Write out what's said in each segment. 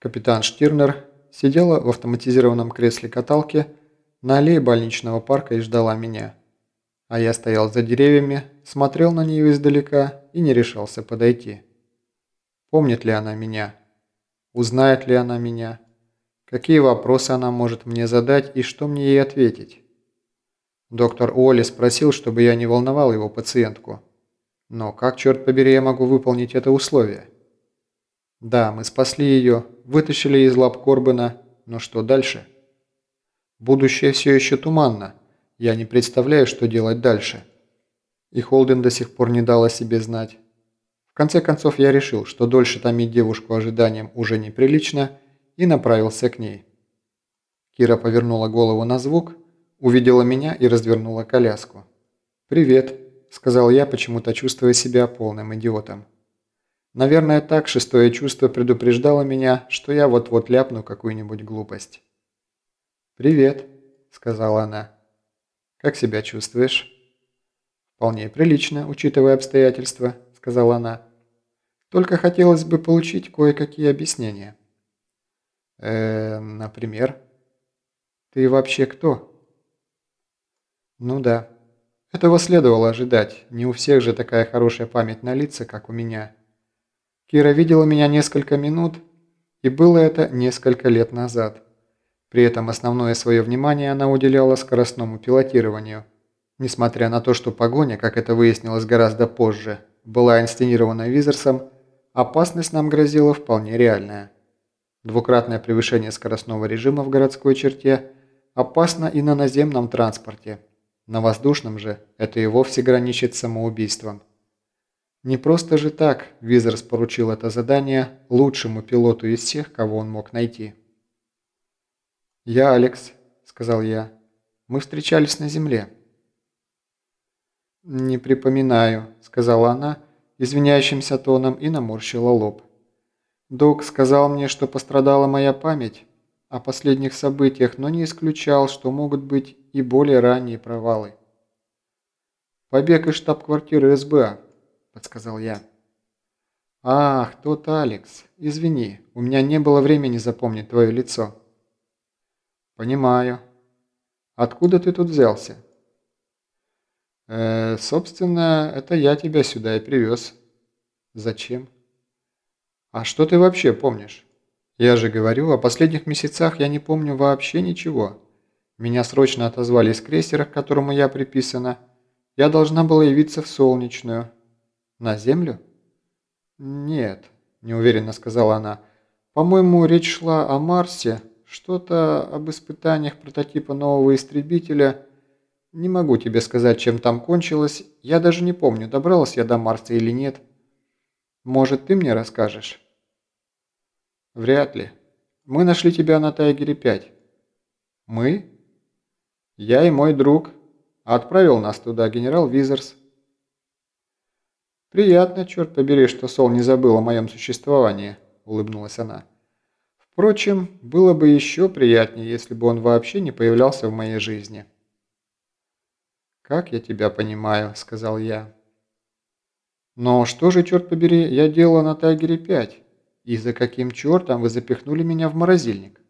Капитан Штирнер сидела в автоматизированном кресле каталки на аллее больничного парка и ждала меня. А я стоял за деревьями, смотрел на нее издалека и не решался подойти. Помнит ли она меня? Узнает ли она меня? Какие вопросы она может мне задать и что мне ей ответить? Доктор Уолли спросил, чтобы я не волновал его пациентку. Но как, черт побери, я могу выполнить это условие? Да, мы спасли ее, вытащили из лап Корбена, но что дальше? Будущее все еще туманно. Я не представляю, что делать дальше. И Холден до сих пор не дал о себе знать. В конце концов я решил, что дольше томить девушку ожиданием уже неприлично, и направился к ней. Кира повернула голову на звук, увидела меня и развернула коляску. «Привет», – сказал я, почему-то чувствуя себя полным идиотом. Наверное, так шестое чувство предупреждало меня, что я вот-вот ляпну какую-нибудь глупость. «Привет», – сказала она. «Как себя чувствуешь?» «Вполне прилично, учитывая обстоятельства», – сказала она. «Только хотелось бы получить кое-какие объяснения». «Э, например?» «Ты вообще кто?» «Ну да. Этого следовало ожидать. Не у всех же такая хорошая память на лица, как у меня». Кира видела меня несколько минут, и было это несколько лет назад. При этом основное свое внимание она уделяла скоростному пилотированию. Несмотря на то, что погоня, как это выяснилось гораздо позже, была инсценирована Визерсом, опасность нам грозила вполне реальная. Двукратное превышение скоростного режима в городской черте опасно и на наземном транспорте. На воздушном же это и вовсе граничит самоубийством. Не просто же так Визерс поручил это задание лучшему пилоту из всех, кого он мог найти. «Я Алекс», — сказал я. «Мы встречались на Земле». «Не припоминаю», — сказала она, извиняющимся тоном и наморщила лоб. «Док сказал мне, что пострадала моя память о последних событиях, но не исключал, что могут быть и более ранние провалы». «Побег из штаб-квартиры СБА», – подсказал я. «Ах, тот Алекс. Извини, у меня не было времени запомнить твое лицо». «Понимаю. Откуда ты тут взялся?» «Э, собственно, это я тебя сюда и привез». «Зачем?» «А что ты вообще помнишь?» «Я же говорю, о последних месяцах я не помню вообще ничего. Меня срочно отозвали из крейсера, к которому я приписана. Я должна была явиться в Солнечную, «На Землю?» «Нет», – неуверенно сказала она. «По-моему, речь шла о Марсе, что-то об испытаниях прототипа нового истребителя. Не могу тебе сказать, чем там кончилось. Я даже не помню, добралась я до Марса или нет. Может, ты мне расскажешь?» «Вряд ли. Мы нашли тебя на Тайгере-5». «Мы?» «Я и мой друг. Отправил нас туда генерал Визерс». «Приятно, черт побери, что Сол не забыл о моем существовании», – улыбнулась она. «Впрочем, было бы еще приятнее, если бы он вообще не появлялся в моей жизни». «Как я тебя понимаю», – сказал я. «Но что же, черт побери, я делала на Тайгере-5? И за каким чертом вы запихнули меня в морозильник?»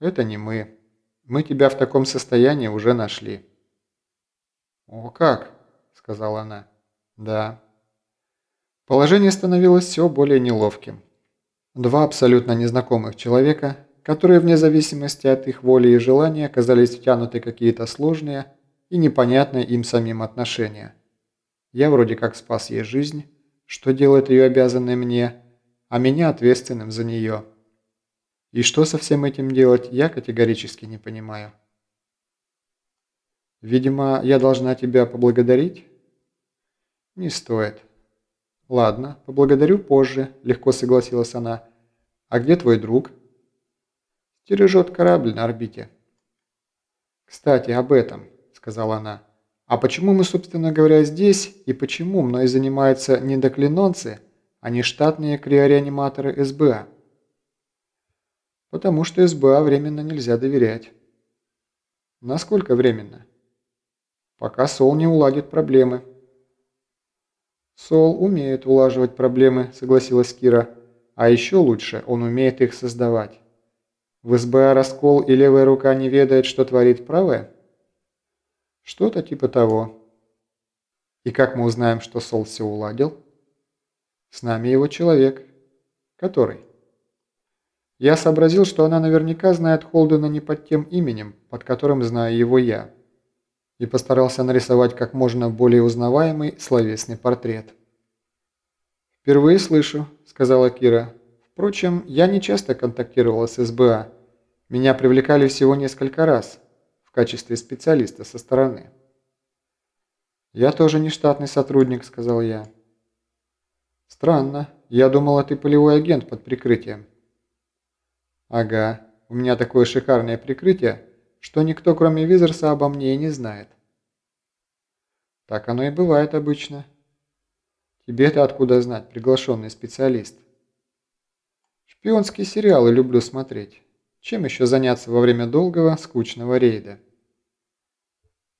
«Это не мы. Мы тебя в таком состоянии уже нашли». «О, как?» – сказала она. Да. Положение становилось все более неловким. Два абсолютно незнакомых человека, которые вне зависимости от их воли и желания оказались втянуты какие-то сложные и непонятные им самим отношения. Я вроде как спас ей жизнь, что делает ее обязанной мне, а меня ответственным за нее. И что со всем этим делать, я категорически не понимаю. Видимо, я должна тебя поблагодарить? «Не стоит». «Ладно, поблагодарю позже», – легко согласилась она. «А где твой друг?» «Стережет корабль на орбите». «Кстати, об этом», – сказала она. «А почему мы, собственно говоря, здесь, и почему мной занимаются не доклинонцы, а не штатные криореаниматоры СБА?» «Потому что СБА временно нельзя доверять». «Насколько временно?» «Пока Сол не уладит проблемы». «Сол умеет улаживать проблемы», – согласилась Кира. А еще лучше, он умеет их создавать. В СБА раскол и левая рука не ведает, что творит правая? Что-то типа того. И как мы узнаем, что Сол все уладил? С нами его человек. Который? Я сообразил, что она наверняка знает Холдена не под тем именем, под которым знаю его я. И постарался нарисовать как можно более узнаваемый словесный портрет. «Впервые слышу», – сказала Кира. «Впрочем, я не часто контактировала с СБА. Меня привлекали всего несколько раз в качестве специалиста со стороны». «Я тоже не штатный сотрудник», – сказал я. «Странно. Я думала, ты полевой агент под прикрытием». «Ага. У меня такое шикарное прикрытие, что никто, кроме Визерса, обо мне и не знает». «Так оно и бывает обычно». «Тебе-то откуда знать, приглашенный специалист?» «Шпионские сериалы люблю смотреть. Чем еще заняться во время долгого, скучного рейда?»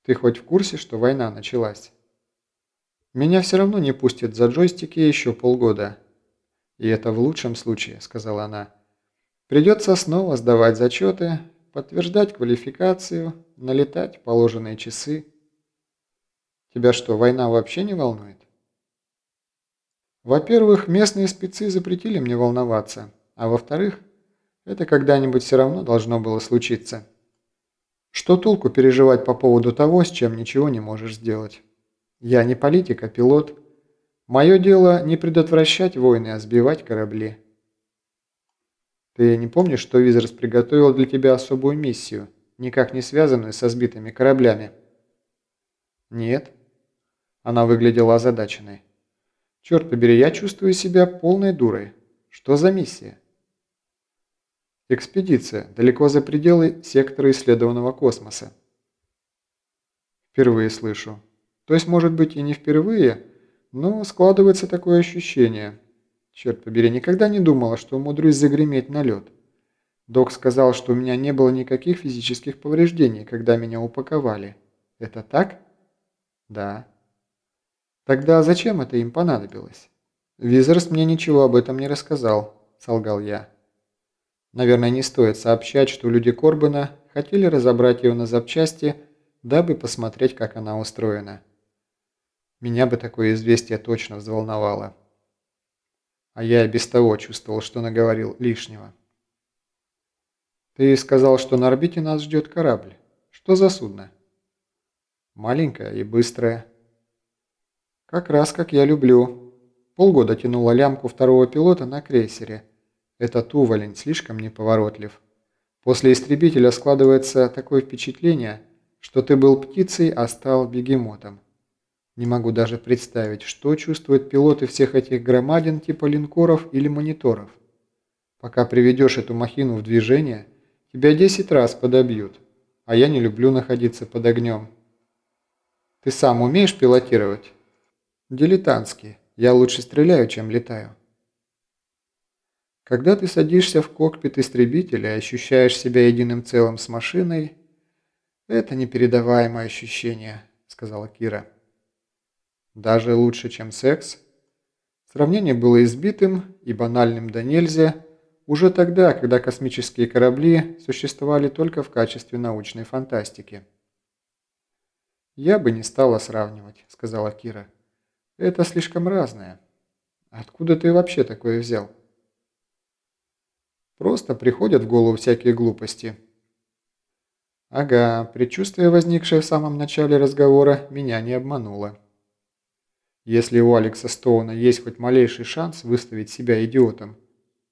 «Ты хоть в курсе, что война началась?» Меня все равно не пустят за джойстики еще полгода. И это в лучшем случае, сказала она. Придется снова сдавать зачеты, подтверждать квалификацию, налетать положенные часы. Тебя что, война вообще не волнует? Во-первых, местные спецы запретили мне волноваться, а во-вторых, это когда-нибудь все равно должно было случиться. Что толку переживать по поводу того, с чем ничего не можешь сделать? Я не политик, а пилот. Мое дело не предотвращать войны, а сбивать корабли. Ты не помнишь, что Визерс приготовил для тебя особую миссию, никак не связанную со сбитыми кораблями? Нет. Она выглядела озадаченной. Черт побери, я чувствую себя полной дурой. Что за миссия? Экспедиция далеко за пределы сектора исследованного космоса. Впервые слышу. То есть, может быть, и не впервые, но складывается такое ощущение. Черт побери, никогда не думала, что умудрюсь загреметь на лед. Док сказал, что у меня не было никаких физических повреждений, когда меня упаковали. Это так? Да. Тогда зачем это им понадобилось? Визерс мне ничего об этом не рассказал, солгал я. Наверное, не стоит сообщать, что люди Корбана хотели разобрать ее на запчасти, дабы посмотреть, как она устроена. Меня бы такое известие точно взволновало. А я и без того чувствовал, что наговорил лишнего. Ты сказал, что на орбите нас ждет корабль. Что за судно? Маленькое и быстрое. Как раз как я люблю. Полгода тянула лямку второго пилота на крейсере. Этот уволень слишком неповоротлив. После истребителя складывается такое впечатление, что ты был птицей, а стал бегемотом. Не могу даже представить, что чувствуют пилоты всех этих громадин типа линкоров или мониторов. Пока приведешь эту махину в движение, тебя 10 раз подобьют, а я не люблю находиться под огнем. Ты сам умеешь пилотировать? Дилетантски. Я лучше стреляю, чем летаю. Когда ты садишься в кокпит истребителя и ощущаешь себя единым целым с машиной, это непередаваемое ощущение, сказала Кира. Даже лучше, чем секс? Сравнение было избитым и банальным до нельзя уже тогда, когда космические корабли существовали только в качестве научной фантастики. «Я бы не стала сравнивать», — сказала Кира. «Это слишком разное. Откуда ты вообще такое взял?» «Просто приходят в голову всякие глупости». «Ага, предчувствие, возникшее в самом начале разговора, меня не обмануло». Если у Алекса Стоуна есть хоть малейший шанс выставить себя идиотом,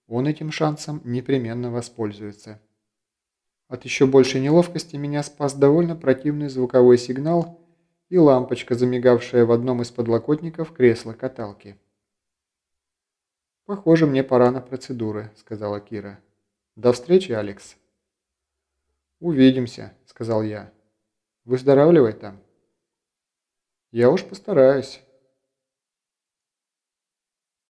он этим шансом непременно воспользуется. От еще большей неловкости меня спас довольно противный звуковой сигнал и лампочка, замигавшая в одном из подлокотников кресла-каталки. «Похоже, мне пора на процедуры», — сказала Кира. «До встречи, Алекс». «Увидимся», — сказал я. «Выздоравливай там». «Я уж постараюсь».